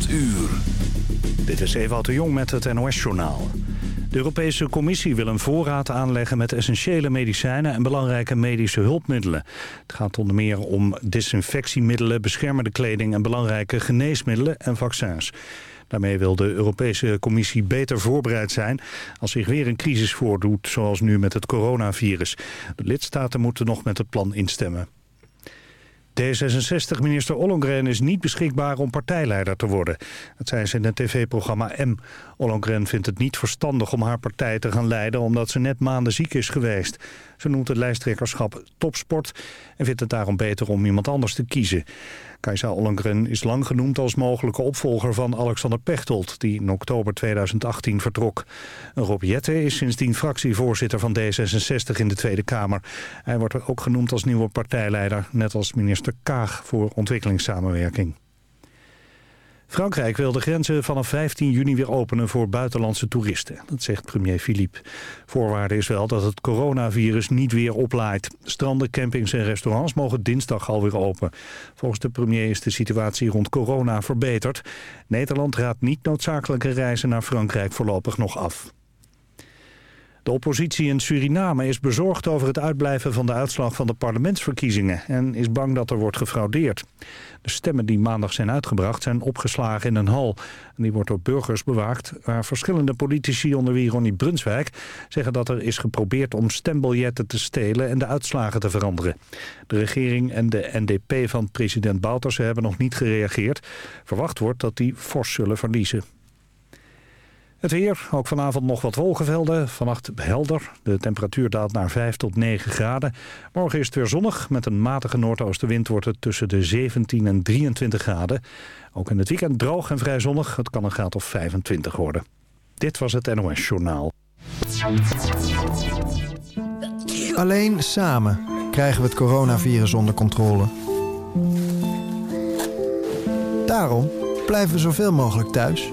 8 uur. Dit is Ewout de Jong met het NOS-journaal. De Europese Commissie wil een voorraad aanleggen met essentiële medicijnen en belangrijke medische hulpmiddelen. Het gaat onder meer om desinfectiemiddelen, beschermende kleding en belangrijke geneesmiddelen en vaccins. Daarmee wil de Europese Commissie beter voorbereid zijn als zich weer een crisis voordoet, zoals nu met het coronavirus. De lidstaten moeten nog met het plan instemmen. D66-minister Ollongren is niet beschikbaar om partijleider te worden. Dat zei ze in het tv-programma M. Ollongren vindt het niet verstandig om haar partij te gaan leiden... omdat ze net maanden ziek is geweest. Ze noemt het lijsttrekkerschap topsport... en vindt het daarom beter om iemand anders te kiezen. Kajsa Ollongren is lang genoemd als mogelijke opvolger van Alexander Pechtold... die in oktober 2018 vertrok. Rob Jette is sindsdien fractievoorzitter van D66 in de Tweede Kamer. Hij wordt ook genoemd als nieuwe partijleider... net als minister Kaag voor ontwikkelingssamenwerking. Frankrijk wil de grenzen vanaf 15 juni weer openen voor buitenlandse toeristen. Dat zegt premier Philippe. Voorwaarde is wel dat het coronavirus niet weer oplaait. Stranden, campings en restaurants mogen dinsdag alweer open. Volgens de premier is de situatie rond corona verbeterd. Nederland raadt niet noodzakelijke reizen naar Frankrijk voorlopig nog af. De oppositie in Suriname is bezorgd over het uitblijven van de uitslag van de parlementsverkiezingen en is bang dat er wordt gefraudeerd. De stemmen die maandag zijn uitgebracht zijn opgeslagen in een hal. Die wordt door burgers bewaakt waar verschillende politici onder wie Ronnie Brunswijk zeggen dat er is geprobeerd om stembiljetten te stelen en de uitslagen te veranderen. De regering en de NDP van president Bouterse hebben nog niet gereageerd. Verwacht wordt dat die fors zullen verliezen. Het weer, ook vanavond nog wat wolkenvelden. Vannacht helder. De temperatuur daalt naar 5 tot 9 graden. Morgen is het weer zonnig. Met een matige noordoostenwind wordt het tussen de 17 en 23 graden. Ook in het weekend droog en vrij zonnig. Het kan een graad of 25 worden. Dit was het NOS Journaal. Alleen samen krijgen we het coronavirus onder controle. Daarom blijven we zoveel mogelijk thuis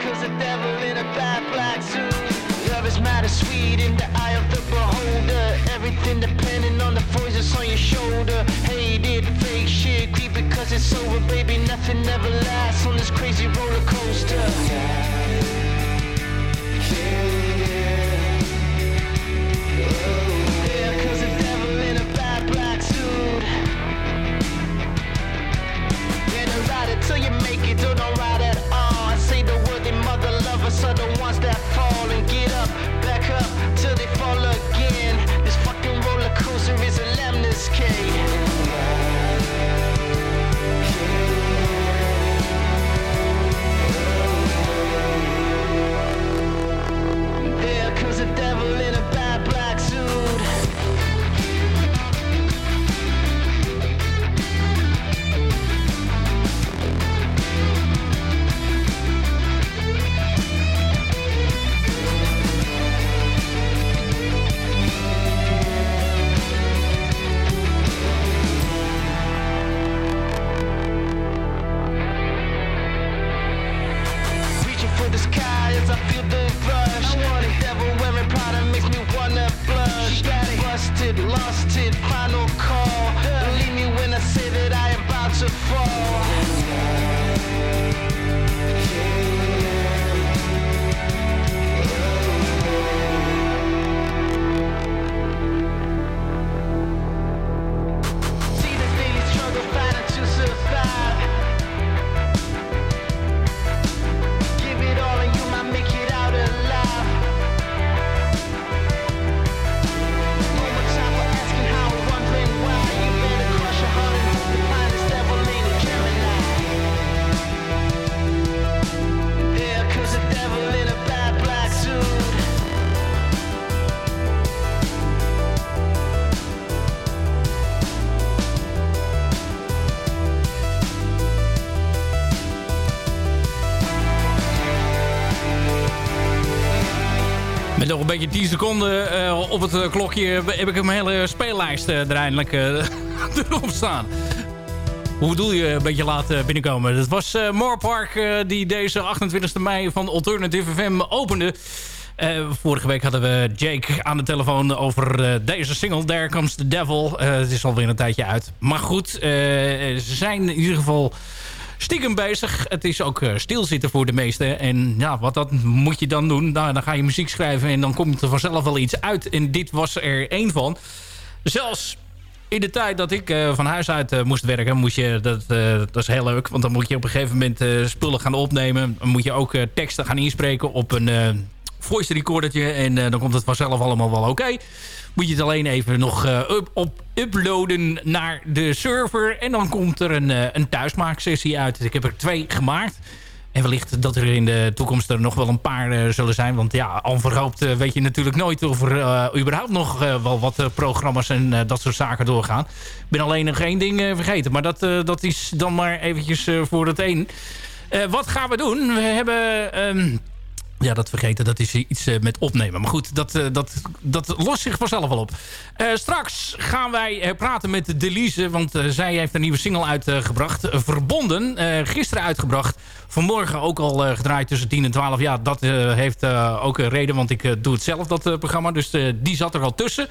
Cause the devil in a bad black suit. Love is matter sweet in the eye of the beholder. Everything depending on the voices on your shoulder. Hated fake shit, deep because it's over, baby. Nothing ever lasts on this crazy roller coaster. Yeah, oh, cause the devil in a black suit. Ride it you make it, don't ride at een beetje 10 seconden uh, op het uh, klokje heb ik een hele speellijst uh, er eindelijk erop staan. Hoe bedoel je een beetje laat binnenkomen? Dat was Moorpark die deze 28 mei van Alternative FM opende. vorige week hadden we Jake aan de telefoon over deze single. There Comes the Devil. het is alweer een tijdje uit. Maar goed, ze zijn in ieder geval stiekem bezig. Het is ook uh, stilzitten voor de meesten. En ja, wat dat moet je dan doen? Nou, dan ga je muziek schrijven en dan komt er vanzelf wel iets uit. En dit was er één van. Zelfs in de tijd dat ik uh, van huis uit uh, moest werken, moest je, dat, uh, dat is heel leuk. Want dan moet je op een gegeven moment spullen gaan opnemen. Dan moet je ook teksten gaan inspreken op een voice recordertje. En dan komt het vanzelf allemaal wel oké. Moet je het alleen even nog up, op uploaden naar de server. En dan komt er een, een thuismaaksessie uit. Ik heb er twee gemaakt. En wellicht dat er in de toekomst er nog wel een paar uh, zullen zijn. Want ja, onverhoopt uh, weet je natuurlijk nooit of er uh, überhaupt nog wel wat programma's en dat soort zaken doorgaan. Ik ben alleen nog één ding vergeten. Maar dat, dat is dan maar eventjes voor het een. wat gaan we doen? We hebben... Um, ja, dat vergeten, dat is iets uh, met opnemen. Maar goed, dat, uh, dat, dat lost zich vanzelf wel op. Uh, straks gaan wij praten met Delise, want zij heeft een nieuwe single uitgebracht. Verbonden, gisteren uitgebracht. Vanmorgen ook al gedraaid tussen 10 en 12. Ja, dat heeft ook een reden, want ik doe het zelf, dat programma. Dus die zat er al tussen.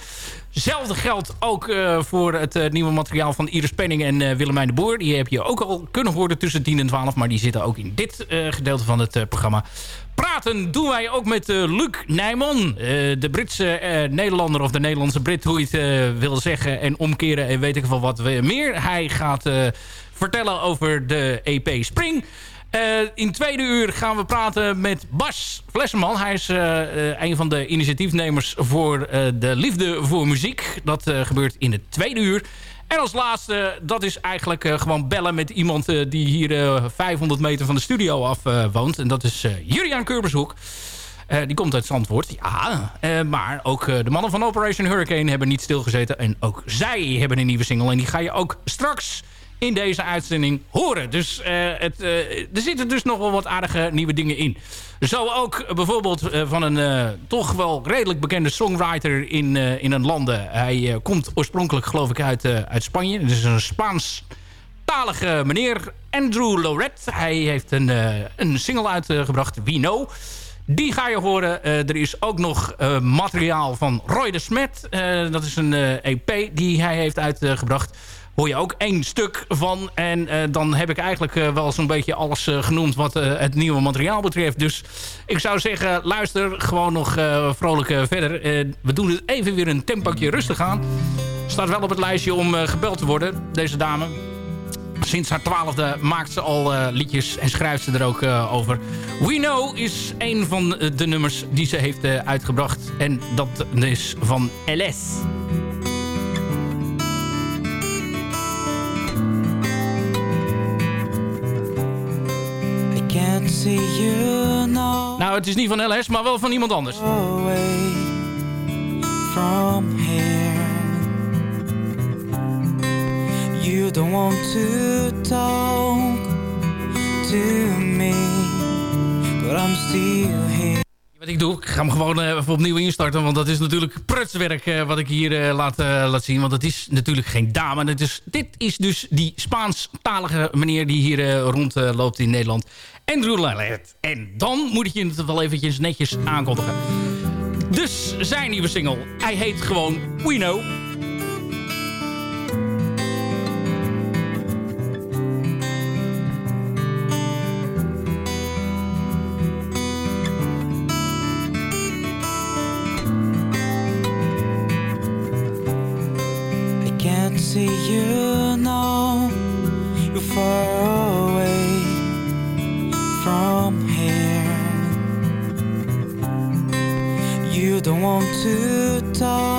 Hetzelfde geldt ook voor het nieuwe materiaal van Iris Penning en Willemijn de Boer. Die heb je ook al kunnen horen tussen 10 en 12. Maar die zitten ook in dit gedeelte van het programma praten doen wij ook met uh, Luc Nijman. Uh, de Britse uh, Nederlander of de Nederlandse Brit, hoe je het wil zeggen. En omkeren en weet ik veel wat meer. Hij gaat vertellen over de EP Spring. in tweede uur gaan we praten met Bas Flessenman. Hij is een van de initiatiefnemers voor de liefde voor muziek. Dat gebeurt in het tweede uur. En als laatste, dat is eigenlijk uh, gewoon bellen met iemand uh, die hier uh, eh, 500 meter van de studio af woont. En dat is Julian Kurbershoek. die komt uit Zandvoort. Ja, maar ook de mannen van Operation Hurricane hebben niet stilgezeten. En ook zij hebben een nieuwe single. En die ga je ook straks in deze uitzending horen. Dus het, er zitten dus nog wel wat aardige nieuwe dingen in. Zo ook bijvoorbeeld uh, van een toch wel redelijk bekende songwriter in, in een landen. Hij komt oorspronkelijk geloof ik uit, uit Spanje. Het is een Spaans-talige meneer Andrew Loret. Hij heeft een, een single uitgebracht, We Know. Die ga je horen. er is ook nog materiaal van Roy de Smet. dat is een EP die hij heeft uitgebracht hoor je ook één stuk van. En uh, dan heb ik eigenlijk uh, wel zo'n beetje alles uh, genoemd wat het nieuwe materiaal betreft. Dus ik zou zeggen, luister gewoon nog vrolijk verder. we doen het even weer een tempakje rustig aan. Staat wel op het lijstje om gebeld te worden, deze dame. Sinds haar twaalfde maakt ze al liedjes en schrijft ze er ook over. We Know is een van de nummers die ze heeft uitgebracht. En dat is van LS. See you now. Nou, het is niet van LS, maar wel van iemand anders. Away from here. You don't want to talk to me, but I'm still here. Wat ik doe, ik ga hem gewoon uh, even opnieuw instarten. Want dat is natuurlijk prutswerk uh, wat ik hier uh, laat, laat zien. Want het is natuurlijk geen dame. Het is, dit is dus die Spaanstalige meneer die hier rondloopt in Nederland. Andrew Lillard. En dan moet ik je het wel eventjes netjes aankondigen. Dus zijn nieuwe single. Hij heet gewoon We Know. see you want to talk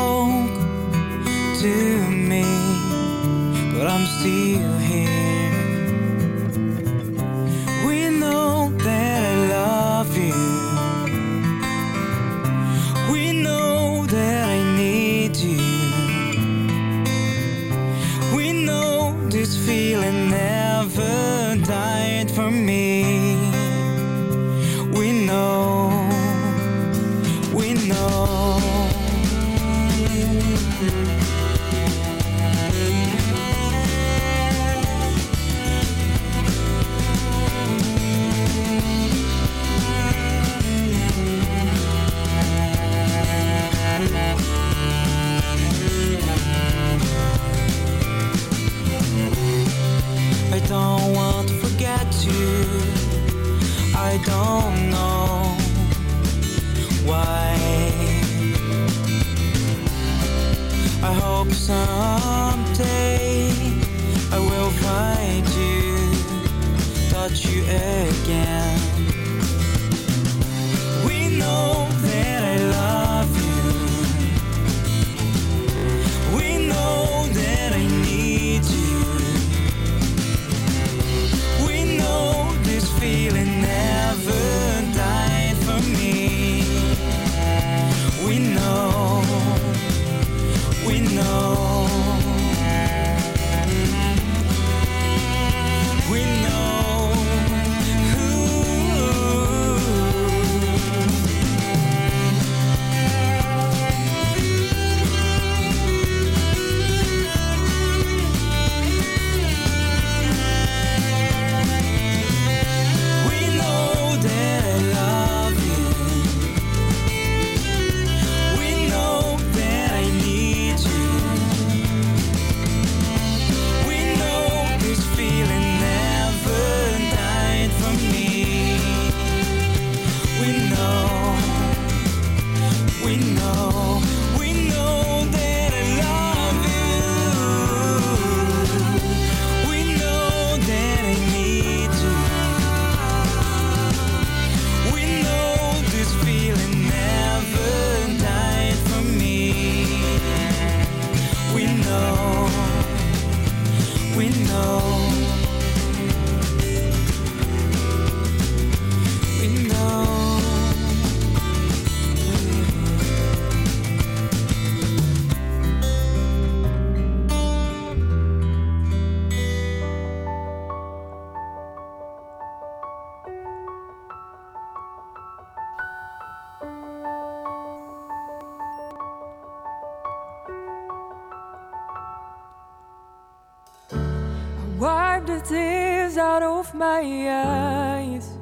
my eyes.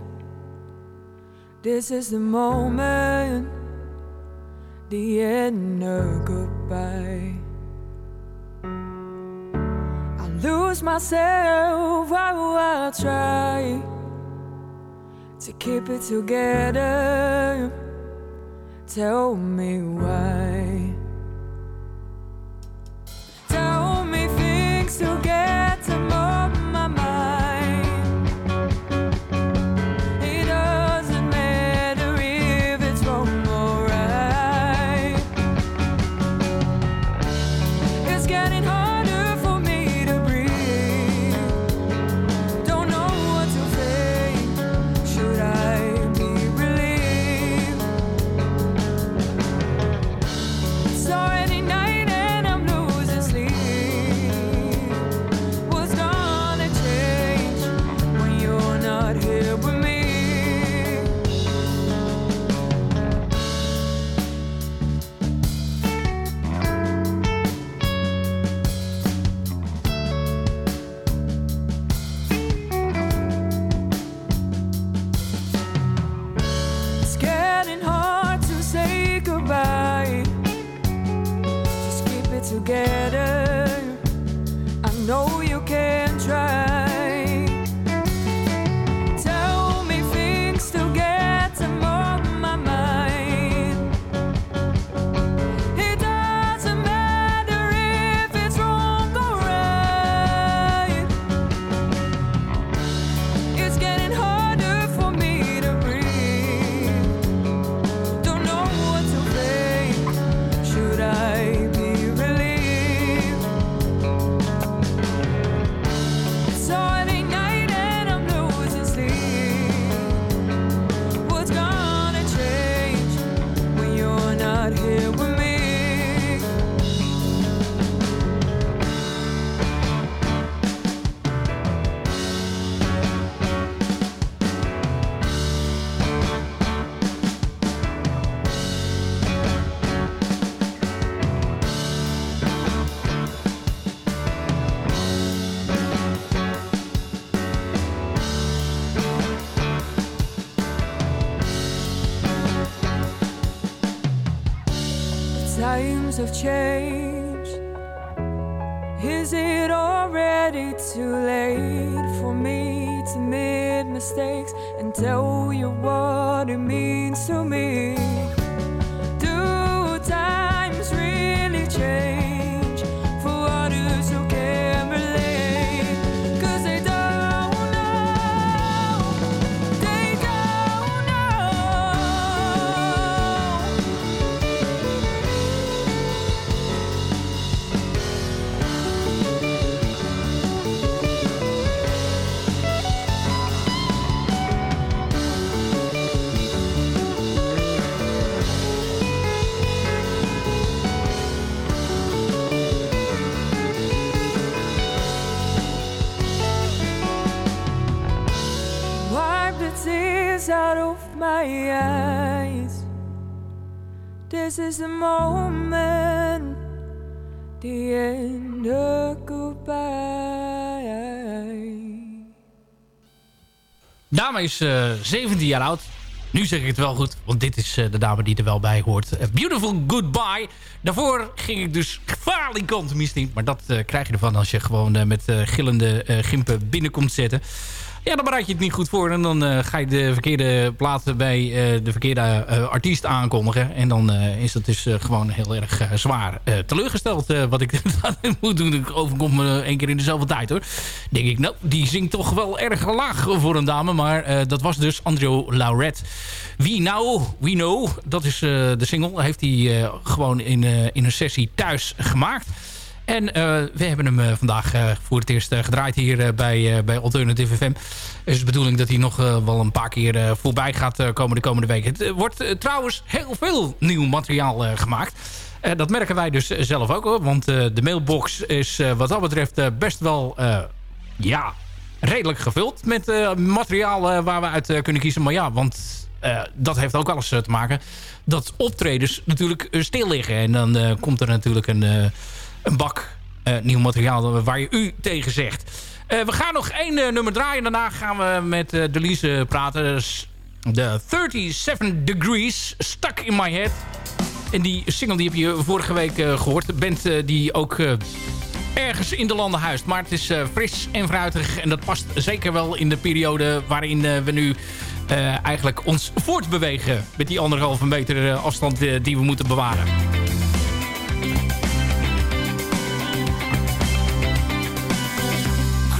This is the moment, the end, of goodbye. I lose myself, I try to keep it together. Tell me why. Have changed. Is it already too late for me to make mistakes and tell you what it means to me? This is the moment, the end of goodbye. Dame is eh 17 jaar oud. Nu zeg ik het wel goed, want dit is eh, de dame die er wel bij hoort. Eh, Beautiful Goodbye. Daarvoor ging ik dus gevaarlijk kant, tenminste niet. Maar dat eh, krijg je ervan als je gewoon eh, met eh, gillende eh, gimpen binnenkomt zetten. Ja, dan bereid je het niet goed voor. En dan eh, ga je de verkeerde platen bij eh, de verkeerde eh, artiest aankondigen. En dan is dat dus gewoon heel erg zwaar teleurgesteld. wat ik moet doen. Ik overkom me één keer in dezelfde tijd hoor. Denk ik, nou, die zingt toch wel erg laag voor een dame. Maar dat was dus Andrew Lauret. Wie nou, We Know, dat is de single. Heeft hij gewoon in, in een sessie thuis gemaakt. En eh, we hebben hem eh, vandaag eh, voor het eerst gedraaid hier bij, bij Alternative FM. Is de bedoeling dat hij nog wel een paar keer voorbij gaat komen de komende weken. Het wordt trouwens heel veel nieuw materiaal gemaakt. Dat merken wij dus zelf ook hoor. Want de mailbox is wat dat betreft best wel... ja, redelijk gevuld met materiaal waar we uit kunnen kiezen. Maar ja, want dat heeft ook alles te maken dat optredens natuurlijk stil liggen. En dan komt er natuurlijk een, een bak eh, nieuw materiaal waar je u tegen zegt. Eh, we gaan nog één eh, nummer draaien. Daarna gaan we met Delise praten. De 37 Degrees, Stuck in My Head. En die single die heb je vorige week eh, gehoord. Eh, die ook ergens in de landen huist. Maar het is fris en fruitig. En dat past zeker wel in de periode waarin we nu eigenlijk ons voortbewegen. Met die anderhalve meter afstand die we moeten bewaren.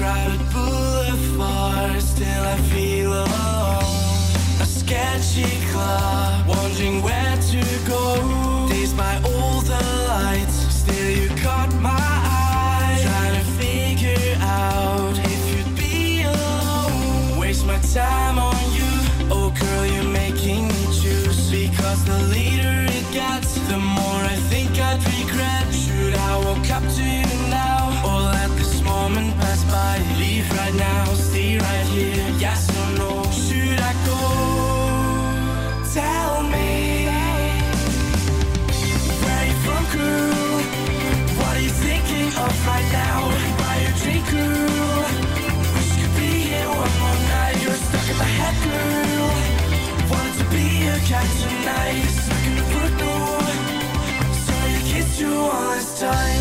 Crowded boulevard, still I feel alone. A sketchy club, wondering where to go. Dazed by all the lights, still you caught my eye. Trying to figure out if you'd be alone. Waste my time on you, oh girl, you're making me choose. Because the leader it gets, time.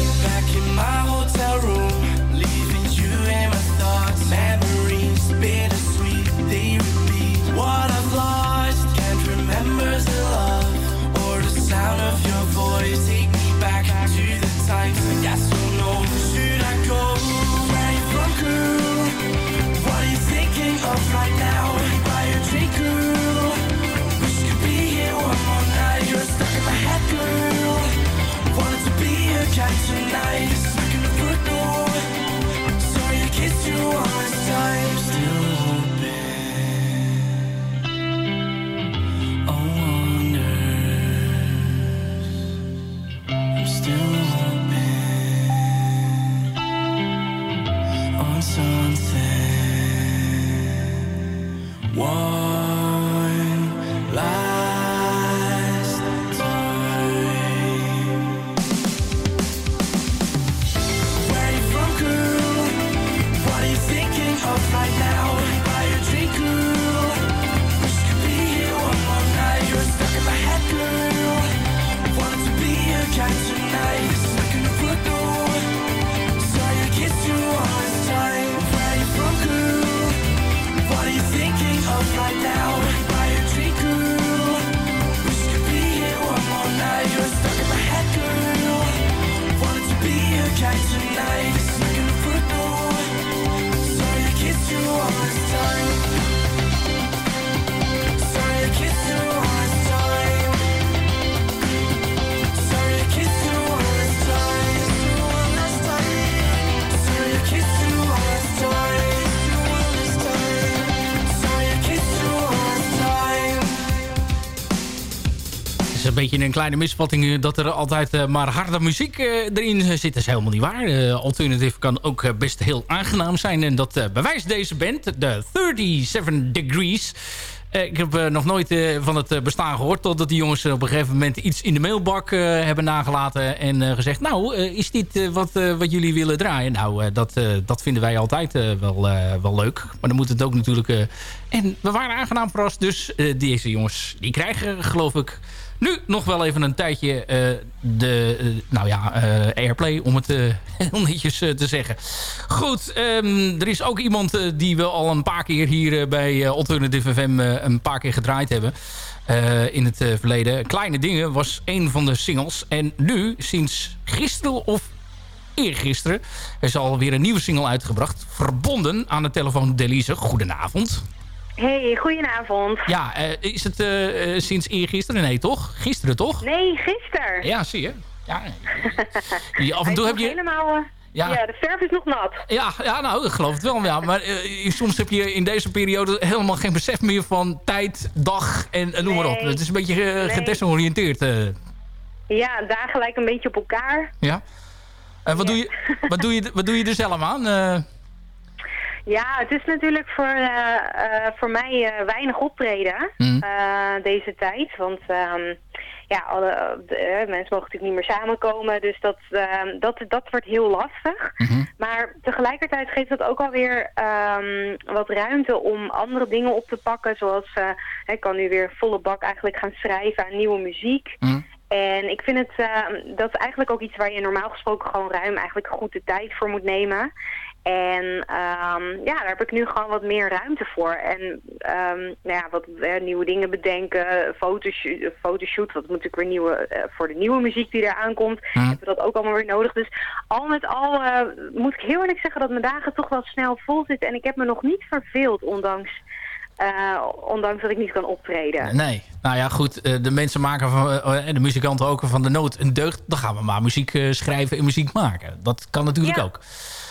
Beetje een kleine misvatting eh, dat er altijd eh, maar harde muziek eh, erin zit. Dat is helemaal niet waar. Alternative kan ook best heel aangenaam zijn. En dat bewijst deze band, de 37 Degrees. Ik heb nog nooit van het bestaan gehoord... totdat die jongens op een gegeven moment iets in de mailbak hebben nagelaten... en gezegd, nou, is dit wat, wat jullie willen draaien? Nou, dat, dat vinden wij altijd wel, wel leuk. Maar dan moet het ook natuurlijk... en we waren aangenaam verrast, dus deze jongens... die krijgen, geloof ik, nu nog wel even een tijdje eh, de, eh, nou ja, eh, airplay, om het heel netjes te zeggen. Goed, ehm, er is ook iemand die we al een paar keer hier bij Alternative FM een paar keer gedraaid hebben. in het verleden. Kleine Dingen was een van de singles. En nu, sinds gisteren of eergisteren, is alweer een nieuwe single uitgebracht. Verbonden aan de telefoon Delise. Goedenavond. Hey, goedenavond. Ja, eh, is het eh, sinds eergisteren? Nee, toch? Gisteren, toch? Nee, gisteren. Ja, zie je. Ja, je, af en toe heb je... Helemaal, Ja. ja. de verf is nog nat. Ja, ja, nou, ik geloof het wel. Ja. Maar soms heb je in deze periode helemaal geen besef meer van tijd, dag en noem maar op. Het is een beetje Nee. gedesoriënteerd. Ja, dagen lijken een beetje op elkaar. ja. En wat, Ja. doe je, wat, doe je, wat doe je er zelf aan? Ja, het is natuurlijk voor, eh, eh, voor mij eh, weinig optreden eh, deze tijd. Want ehm, ja, alle, de, mensen mogen natuurlijk niet meer samenkomen. Dus dat, ehm, dat, dat wordt heel lastig. Mhm. Maar tegelijkertijd geeft dat ook alweer ehm, wat ruimte om andere dingen op te pakken. Zoals ik kan nu weer volle bak eigenlijk gaan schrijven aan nieuwe muziek. Mhm. En ik vind het, dat is eigenlijk ook iets waar je normaal gesproken gewoon ruim eigenlijk goed de tijd voor moet nemen. En ehm, ja, daar heb ik nu gewoon wat meer ruimte voor. En ehm, nou ja, wat nieuwe dingen bedenken, fotoshoot, fotoshoot wat moet natuurlijk weer nieuwe, eh, voor de nieuwe muziek die er aankomt, Mhm. hebben we dat ook allemaal weer nodig. Dus al met al eh, moet ik heel eerlijk zeggen dat mijn dagen toch wel snel vol zitten. En ik heb me nog niet verveeld, ondanks, eh, ondanks dat ik niet kan optreden. nee. Nou ja, goed. de mensen maken van, en de muzikanten ook van de nood een deugd. Dan gaan we maar muziek schrijven en muziek maken. Dat kan natuurlijk Ja. ook.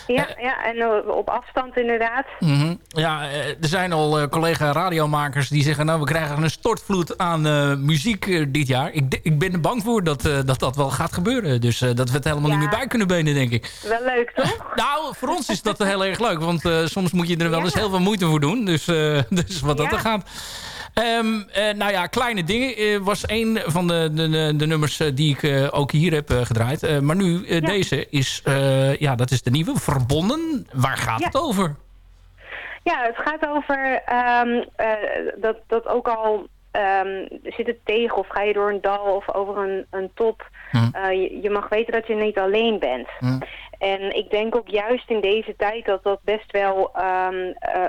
Ja, ja en eh, op afstand inderdaad. Mhm. Ja, eh, er zijn al eh, collega-radiomakers die zeggen... nou, we krijgen een stortvloed aan eh, muziek eh, dit jaar. Ik, ik ben er bang voor dat, eh, dat dat wel gaat gebeuren. Dus eh, dat we het helemaal Ja. niet meer bij kunnen benen, denk ik. Wel leuk, toch? Nou, voor ons is dat heel erg leuk. Want eh, soms moet je er wel eens heel veel moeite voor doen. Dus, eh, dus wat dat er gaat. Ehm, eh, nou ja, Kleine Dingen eh, was een van de, de, de, nummers eh, die ik ook hier heb gedraaid. Maar nu, Ja. deze is, ja, dat is de nieuwe. Verbonden. Waar gaat Ja. het over? Ja, het gaat over ehm, eh, dat, dat ook al ehm, zit het tegen of ga je door een dal of over een, een top. Hm. je, je mag weten dat je niet alleen bent. Hm. En ik denk ook juist in deze tijd dat dat best wel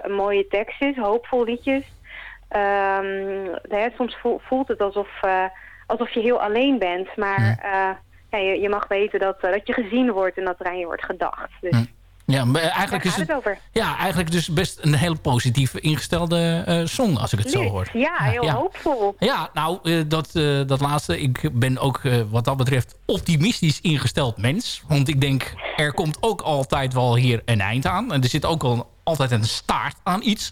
een mooie tekst is, hoopvol liedjes. Ehm, hè, soms voel- voelt het alsof, eh, alsof je heel alleen bent, maar Hm. eh, ja, je, je mag weten dat, eh, dat je gezien wordt en dat er aan je wordt gedacht. Dus Hm. Ja, maar eigenlijk is het, het over. ja, eigenlijk dus best een heel positief ingestelde song, als ik het zo hoor. Ja, heel ja. hoopvol. Ja, nou, dat, dat laatste. Ik ben ook wat dat betreft optimistisch ingesteld mens. Want ik denk, er komt ook altijd wel hier een eind aan. En er zit ook wel altijd een staart aan iets.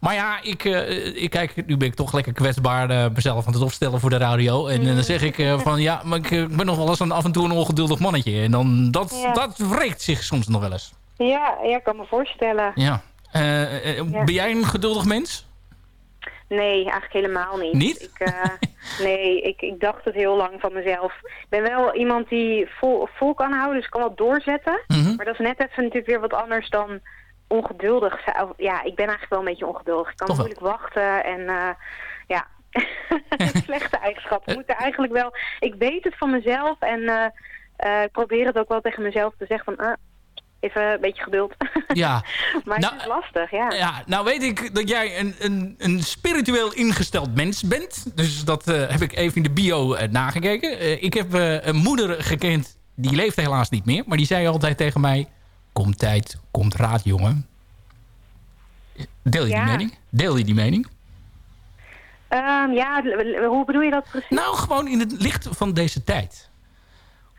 Maar ja, ik, eh, ik kijk, nu ben ik toch lekker kwetsbaar eh, mezelf aan het opstellen voor de radio. En eh, dan zeg ik van, ja, maar ik, ik ben nog wel eens een, af en toe een ongeduldig mannetje. En dan, dat, Ja. dat wreekt zich soms nog wel eens. Ja, ja, ik kan me voorstellen. Ja. Ja. Ben jij een geduldig mens? Nee, eigenlijk helemaal niet. Niet? Ik, nee, ik, ik dacht het heel lang van mezelf. Ik ben wel iemand die vol, vol kan houden, dus ik kan wel doorzetten. Mhm. Maar dat is net even natuurlijk weer wat anders dan ongeduldig Ja, ik ben eigenlijk wel een beetje ongeduldig. Ik kan moeilijk wachten en eh, ja, slechte eigenschap. Ik moet er eigenlijk wel... Ik weet het van mezelf en eh, eh, ik probeer het ook wel tegen mezelf te zeggen van... even een beetje geduld. Ja. maar Nou, het is lastig, ja. Ja, nou weet ik dat jij een, een, een spiritueel ingesteld mens bent. Dus dat heb ik even in de bio nagekeken. Ik heb een moeder gekend die leeft helaas niet meer. Maar die zei altijd tegen mij... Komt tijd, komt raad, jongen. Deel je Ja. die mening? Deel je die mening? Ehm, ja, hoe bedoel je dat precies? Nou, gewoon in het licht van deze tijd.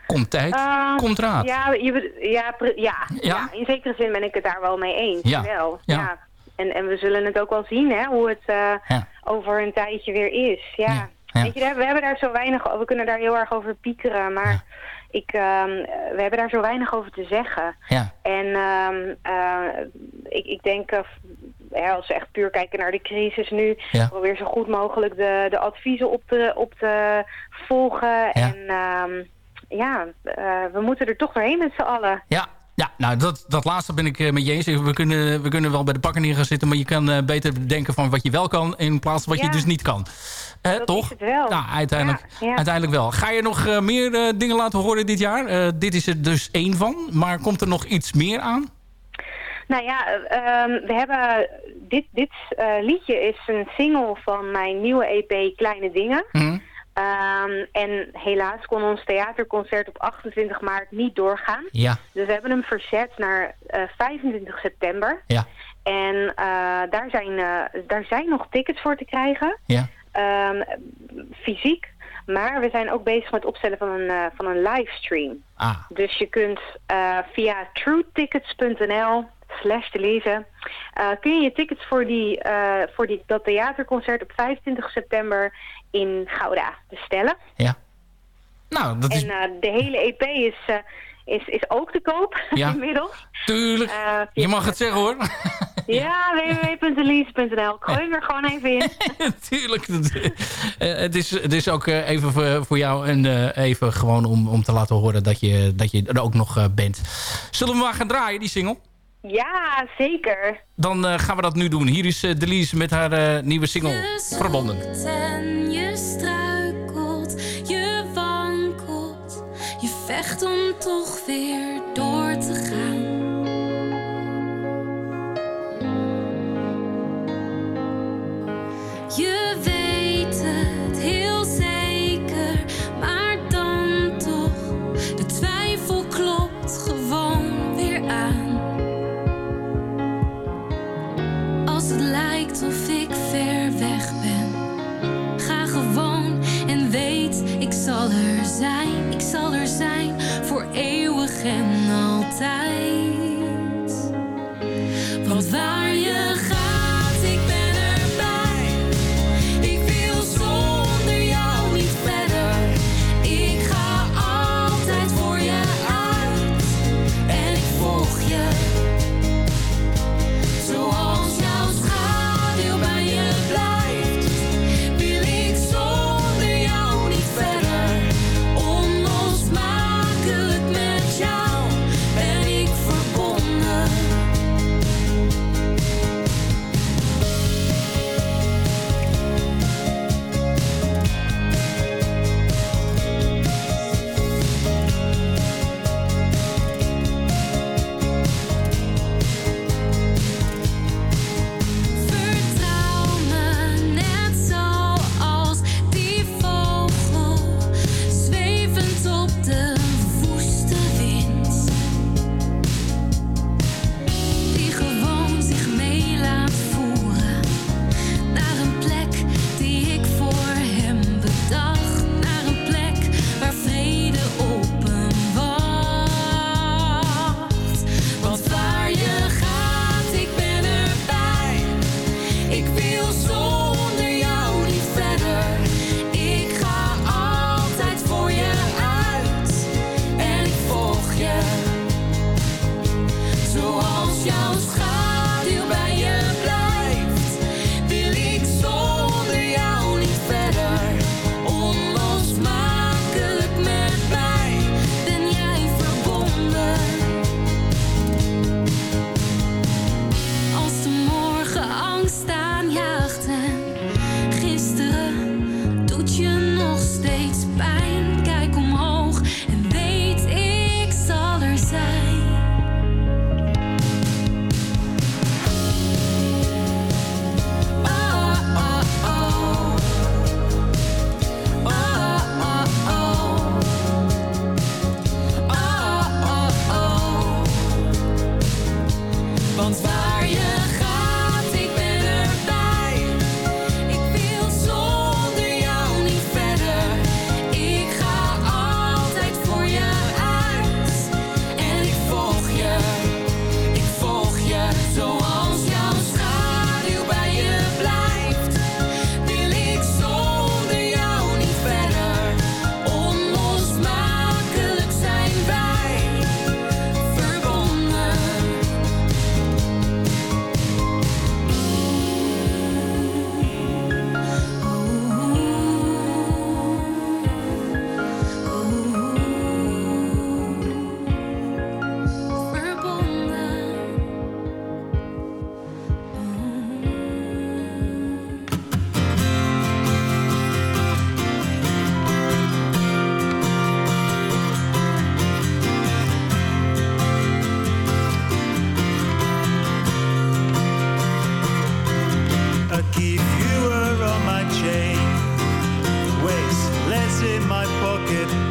Komt tijd, Ehm, komt raad. Ja, je, ja, ja, Ja? in zekere zin ben ik het daar wel mee eens. Ja, Wel, ja. En, en we zullen het ook wel zien, hè, hoe het eh, over een tijdje weer is. Ja. Weet je, we hebben daar zo weinig over. We kunnen daar heel erg over piekeren, maar ik, ehm, we hebben daar zo weinig over te zeggen. Ja. En eh, ik, ik denk, eh, als we echt puur kijken naar de crisis nu, Ja. probeer zo goed mogelijk de, de adviezen op te, op te volgen. En ehm, ja, eh, we moeten er toch doorheen met z'n allen. Ja, ja nou dat, dat laatste ben ik eh, met je eens. We kunnen, we kunnen wel bij de pakken neer gaan zitten... maar je kan eh, beter bedenken van wat je wel kan... in plaats van wat je dus niet kan. Eh, Dat toch? is het wel. Nou, uiteindelijk, Ja, ja. uiteindelijk wel. Ga je nog eh, meer dingen laten horen dit jaar? Dit is er dus één van. Maar komt er nog iets meer aan? Nou ja, eh, ehm, we hebben dit, dit liedje is een single van mijn nieuwe EP Kleine Dingen. Hm? Ehm, en helaas kon ons theaterconcert op 28 maart niet doorgaan. Ja, Dus we hebben hem verzet naar eh, 25 september. ja, En eh, daar, zijn, eh, daar zijn nog tickets voor te krijgen, ja. ehm, fysiek. Maar we zijn ook bezig met het opstellen van een, eh, van een livestream. Ah, Dus je kunt eh, via truetickets.nl slash te lezen... eh, kun je je tickets voor, die, eh, voor die, dat theaterconcert op 25 september in Gouda bestellen. ja. Nou, dat is En eh, de hele EP is, is, is ook te koop Ja. inmiddels. tuurlijk. Je mag het zeggen hoor. Ja, www.elise.nl. Ik gooi hem er gewoon even in. Tuurlijk. Het, is, het is ook even voor, voor jou en even gewoon om, om te laten horen dat je, dat je er ook nog bent. Zullen we maar gaan draaien, die single? Ja, zeker. Dan eh, gaan we dat nu doen. Hier is uh, Delise met haar eh, nieuwe single Je Verbonden. En je struikelt, je wankelt, je vecht om toch weer door te gaan. Je jouw schaduw it.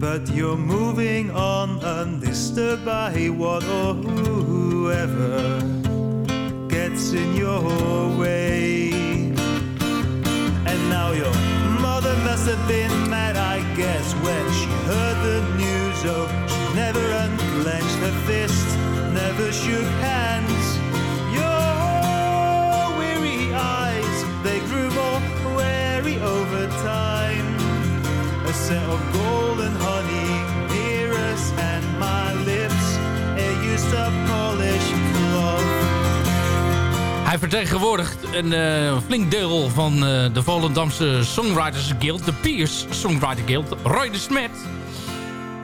But you're moving on undisturbed by what or whoever gets in your way. And now your mother must have been mad, I guess, when she heard the news. Oh, she never unclenched her fist, never shook Hij vertegenwoordigt een eh, flink deel van eh, de Volendamse Songwriters Guild. De Piers Songwriter Guild. Roy de Smet.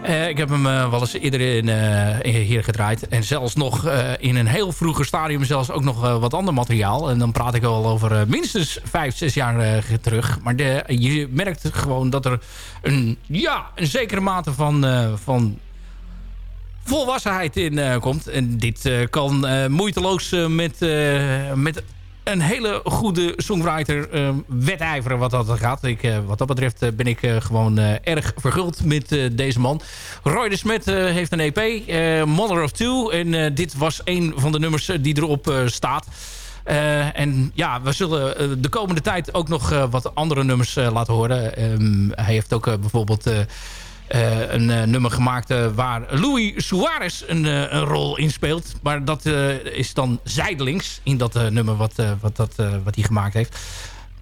Eh, ik heb hem wel eens eh, hier gedraaid. En zelfs nog in een heel vroeger stadium zelfs ook nog wat ander materiaal. En dan praat ik al over minstens vijf, zes jaar terug. Maar de, je merkt gewoon dat er een, ja, een zekere mate van, van volwassenheid in eh, komt. En dit eh, kan eh, moeiteloos met, met een hele goede songwriter eh, wedijveren wat dat gaat. Ik, wat dat betreft ben ik gewoon erg verguld met deze man. Roy de Smet heeft een EP, Mother of Two. En dit was een van de nummers die erop staat. En ja, we zullen de komende tijd ook nog wat andere nummers laten horen. Ehm, hij heeft ook bijvoorbeeld... eh, een eh, nummer gemaakt eh, waar Louis Suarez een, een rol in speelt. Maar dat is dan zijdelings in dat nummer wat, wat, dat, wat hij gemaakt heeft.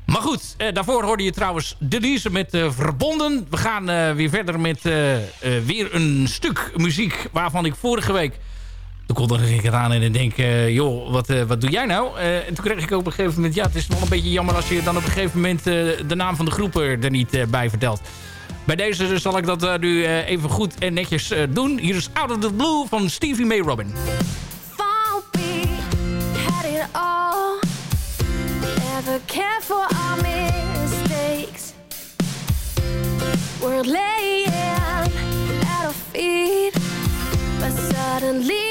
Maar goed, daarvoor hoorde je trouwens Denise met Verbonden. We gaan weer verder met weer een stuk muziek waarvan ik vorige week... Toen ik het aan en ik denk, joh, wat, wat doe jij nou? En toen kreeg ik op een gegeven moment... Ja, het is wel een beetje jammer als je dan op een gegeven moment... de naam van de groep er niet bij vertelt. Bij deze zal ik dat eh, nu eh, even goed en netjes eh, doen. Hier is Out of the Blue van Stevie May Robin. Never cared for our mistakes. We're laying at our feet, but suddenly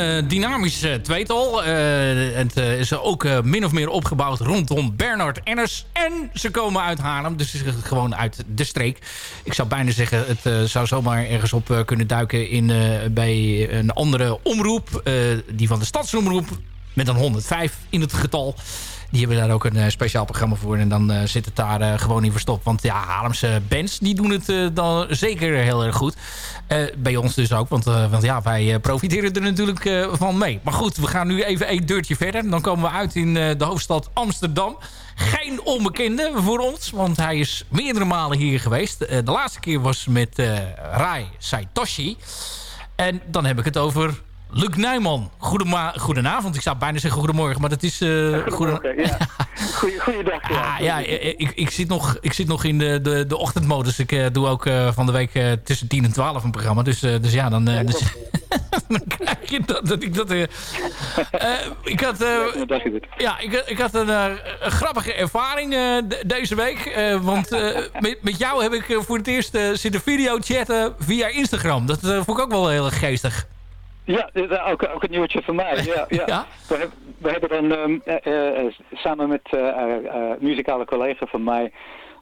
een eh, dynamisch eh, tweetal. Eh, het is ook min of meer opgebouwd rondom Bernard Enners. En ze komen uit Haarlem, dus is gewoon uit de streek. Ik zou bijna zeggen, het zou zomaar ergens op kunnen duiken in, bij een andere omroep. die van de stadsomroep, met een 105 in het getal. Die hebben daar ook een eh, speciaal programma voor. En dan eh, zit het daar eh, gewoon in verstopt. Want ja, Haarlemse bands die doen het dan zeker heel erg goed. Bij ons dus ook. Want, want ja, wij profiteren er natuurlijk van mee. Maar goed, we gaan nu even één deurtje verder. Dan komen we uit in de hoofdstad Amsterdam. Geen onbekende voor ons. Want hij is meerdere malen hier geweest. De laatste keer was met eh, Rai Saitoshi. En dan heb ik het over Luc Nijman. Goedenavond. Ik zou bijna zeggen goedemorgen. Maar dat is... eh goeden... ja. Goeie, goeiedag. Ja. Ah, ja, ik, ik, zit nog, ik zit nog in de, de, de ochtendmodus. Ik eh, doe ook eh, van de week tussen 10 en 12 een programma. Dus, dus ja, dan, dus, dan krijg je dat, dat ik dat... ik had, ja, ik, ik had een, een grappige ervaring de- deze week. want met, met jou heb ik voor het eerst zitten video chatten via Instagram. Dat vond ik ook wel heel geestig. Ja, dit is ook, ook een nieuwtje van mij. Ja, ja. We, heb- we hebben dan eh, eh, samen met eh eh, eh, muzikale collega van mij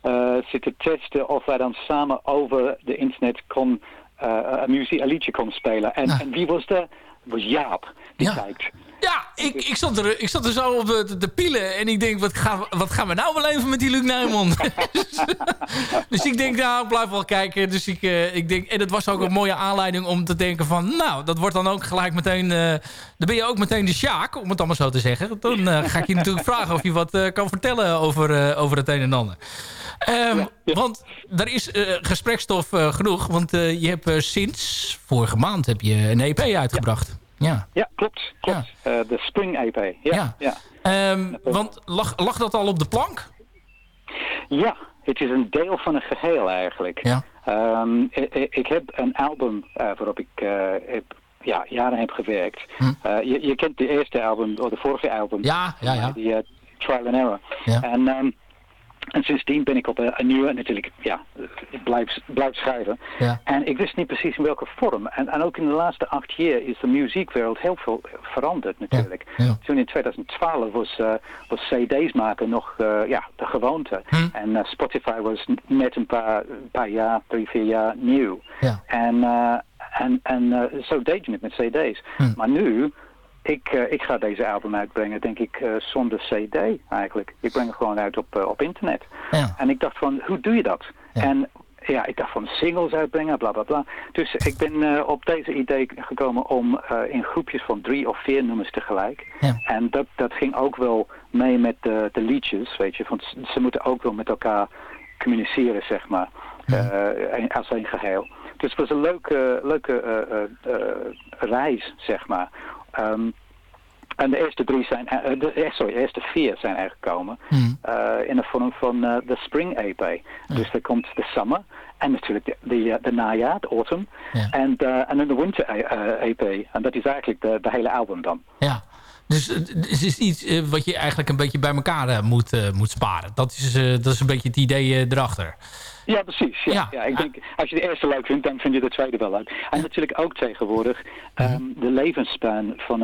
eh, zitten testen of wij dan samen over de internet kon, eh, een, muziek, een liedje kon spelen. En, en wie was dat? was Jaap. Die kijkt. Ja, ik, ik, zat er, ik zat er zo op de, de pielen en ik denk, wat gaan, we- wat gaan we nou beleven met die Luc Nijman? dus, ik denk, nou, ik blijf wel kijken. Dus ik, eh, ik denk, en het was ook een mooie aanleiding om te denken van, nou, dat wordt dan ook gelijk meteen, eh, dan ben je ook meteen de Sjaak, om het allemaal zo te zeggen. Dan eh, ga ik je natuurlijk vragen of je wat eh, kan vertellen over, eh, over het een en ander. Ehm, Want er is eh, gesprekstof eh, genoeg, want eh, je hebt eh, sinds vorige maand heb je een EP uitgebracht. Ja. Ja, klopt. klopt. Eh, de Spring EP. Ja, ja. Ehm, want lag, lag dat al op de plank? Ja, het is een deel van een geheel eigenlijk. Ja. Ehm, ik, heb een album eh, waarop ik eh, heb, ja, jaren heb gewerkt. Eh, je, je kent de eerste album, of de vorige album. Hm. Ja, ja, ja. Die Trial and Error. Ja. En, ehm, en sindsdien ben ik op een, een nieuwe, natuurlijk, ja, ik blijf, blijf schrijven. Ja. En ik wist niet precies in welke vorm. En, en ook in de laatste acht jaar is de muziekwereld heel veel veranderd natuurlijk. Toen in 2012 was, eh, was cd's maken nog eh, ja, de gewoonte. En eh, Spotify was net een paar, paar jaar, drie, vier jaar nieuw. Ja. En, en, en zo deed je het met cd's. Maar nu, ik, eh, ik ga deze album uitbrengen, denk ik, eh, zonder cd eigenlijk. Ik breng het gewoon uit op, eh, op internet. Ja. En ik dacht van, hoe doe je dat? En ja, ik dacht van singles uitbrengen, bla bla bla. Dus ik ben op deze idee gekomen om in groepjes van drie of vier nummers tegelijk. En dat, dat ging ook wel mee met de, de liedjes, weet je. Want ze- moeten ook wel met elkaar communiceren, zeg maar. en- als een geheel. Dus het was een leuke, leuke reis, zeg maar. Ehm, en de eerste drie zijn, eh, de, eh, sorry, de eerste vier zijn er gekomen eh, in de vorm van de Spring EP. Dus er komt de Summer en natuurlijk de, de, de najaar, de Autumn. En, en dan de Winter EP. En dat is eigenlijk de, de hele album dan. Ja. Dus het is iets eh, wat je eigenlijk een beetje bij elkaar eh, moet, eh, moet sparen. Dat is, dat is een beetje het idee erachter. Ja, precies. Ja. Ja. Ja. ik denk, als je de eerste leuk vindt, dan vind je de tweede wel leuk. En natuurlijk ook tegenwoordig, ehm, de levensspan van,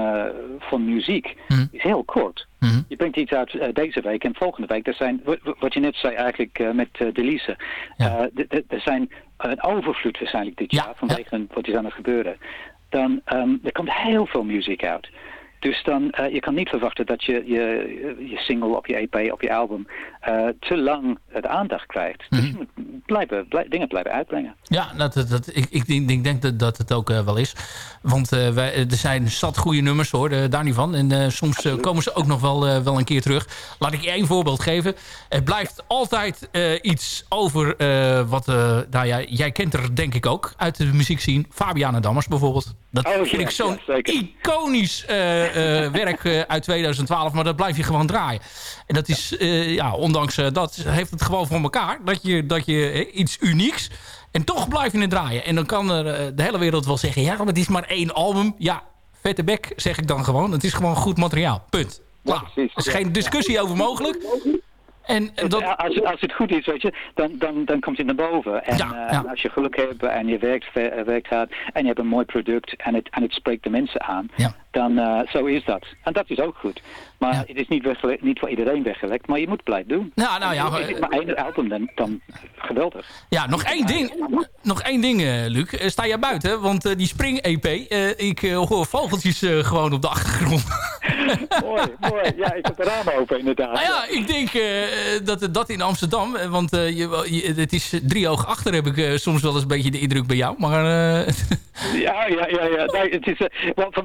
van muziek is heel kort. Je brengt iets uit deze week en volgende week. Er zijn, wa- wa- wat je net zei eigenlijk eh, met uh, Delise. er zijn een overvloed waarschijnlijk dit jaar vanwege wat is aan het gebeuren. Dan ehm, er komt heel veel muziek uit. Dus dan, eh, je kan niet verwachten dat je je, je single op je EP, op je album, eh, te lang de aandacht krijgt. Dus je moet blijven, blij- dingen blijven uitbrengen. Ja, dat, dat, ik, ik denk, ik denk dat, dat het ook eh, wel is. Want eh, wij, er zijn zat goede nummers hoor, daar niet van. En soms komen ze ook nog wel, wel een keer terug. Laat ik je één voorbeeld geven. Het blijft altijd iets over wat... nou ja, jij kent er denk ik ook uit de muziek zien. Fabiana Dammers bijvoorbeeld. Dat Oh, vind ja, ik zo'n ja, iconisch werk uit 2012. Maar dat blijf je gewoon draaien. En dat is, eh, ja, ondanks eh, dat heeft het gewoon voor elkaar. Dat je, dat je eh, iets unieks... En toch blijf je het draaien. En dan kan er de hele wereld wel zeggen... ja, maar het is maar één album. Ja, vette bek zeg ik dan gewoon. Het is gewoon goed materiaal. Punt. Klaar. Er is geen discussie over mogelijk. En, en dat, Ja, als, het- als het goed is, weet je, dan, dan, dan komt het naar boven. En als je geluk hebt en je werkt, werkt hard en je hebt een mooi product en het, en het spreekt de mensen aan, dan eh, zo is dat. En dat is ook goed. Maar het is niet, niet voor iedereen weggelegd, maar je moet blijven doen. Nou, nou ja, is het maar één album, dan, dan geweldig. Ja, nog één ding, nog één ding eh, Luc. Eh, sta jij buiten? Want eh, die Spring-EP, eh, ik eh, hoor vogeltjes eh, gewoon op de achtergrond. mooi, mooi. Ja, ik heb de ramen open inderdaad. Nou ja, ik denk eh, dat dat in Amsterdam... eh, Want eh, je, je- het is drie oog achter, heb ik eh, soms wel eens een beetje de indruk bij jou. Maar eh, Ja, ja, ja, ja. Nee, het is, eh, wel, van,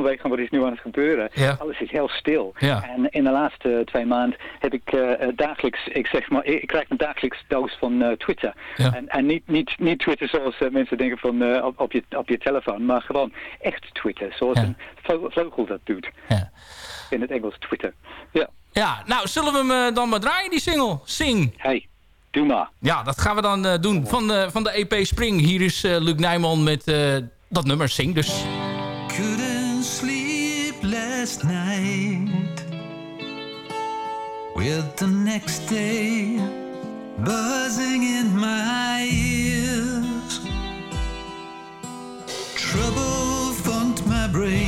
vanwege wat is nu aan het gebeuren. Ja. Alles is heel stil. Ja. En in de laatste eh, twee maanden heb ik eh, eh, dagelijks, ik zeg maar, ik krijg een dagelijks doos van eh, Twitter. Ja. En, en niet, niet, niet Twitter zoals mensen denken van eh, op, op, je, op je telefoon, maar gewoon echt Twitter. Zoals een vleugel dat doet. Ja. In het Engels Twitter. Ja. ja, nou, zullen we hem dan maar draaien, die single? Sing. Hey, doe maar. Ja, dat gaan we dan eh, doen. Van de, van de EP Spring. Hier is eh, Luc Nijman met eh, dat nummer Sing. Dus last night with the next day buzzing in my ears. Trouble funked my brain,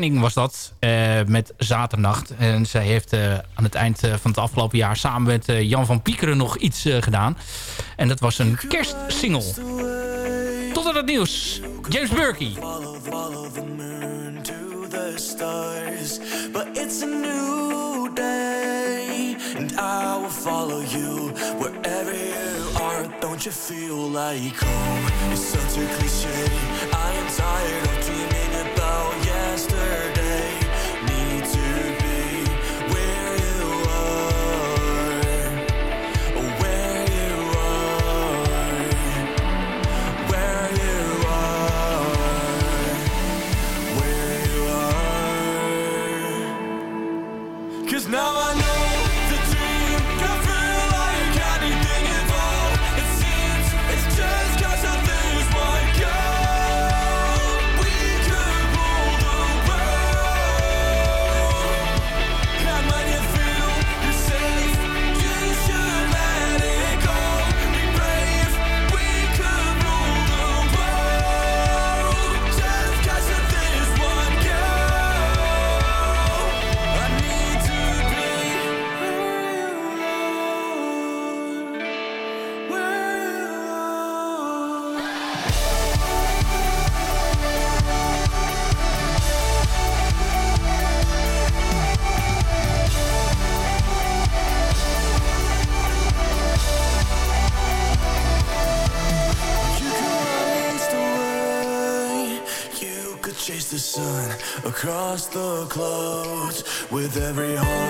Training was dat, eh, met Zaternacht. En zij heeft eh, aan het eind eh, van het afgelopen jaar... samen met Jan van Piekeren nog iets gedaan. En dat was een kerstsingle. Tot aan het nieuws. James Burkey. But it's a new day And I will follow you Wherever you are Don't you feel like home It's such a cliche I am tired of dreaming the clouds with every heart.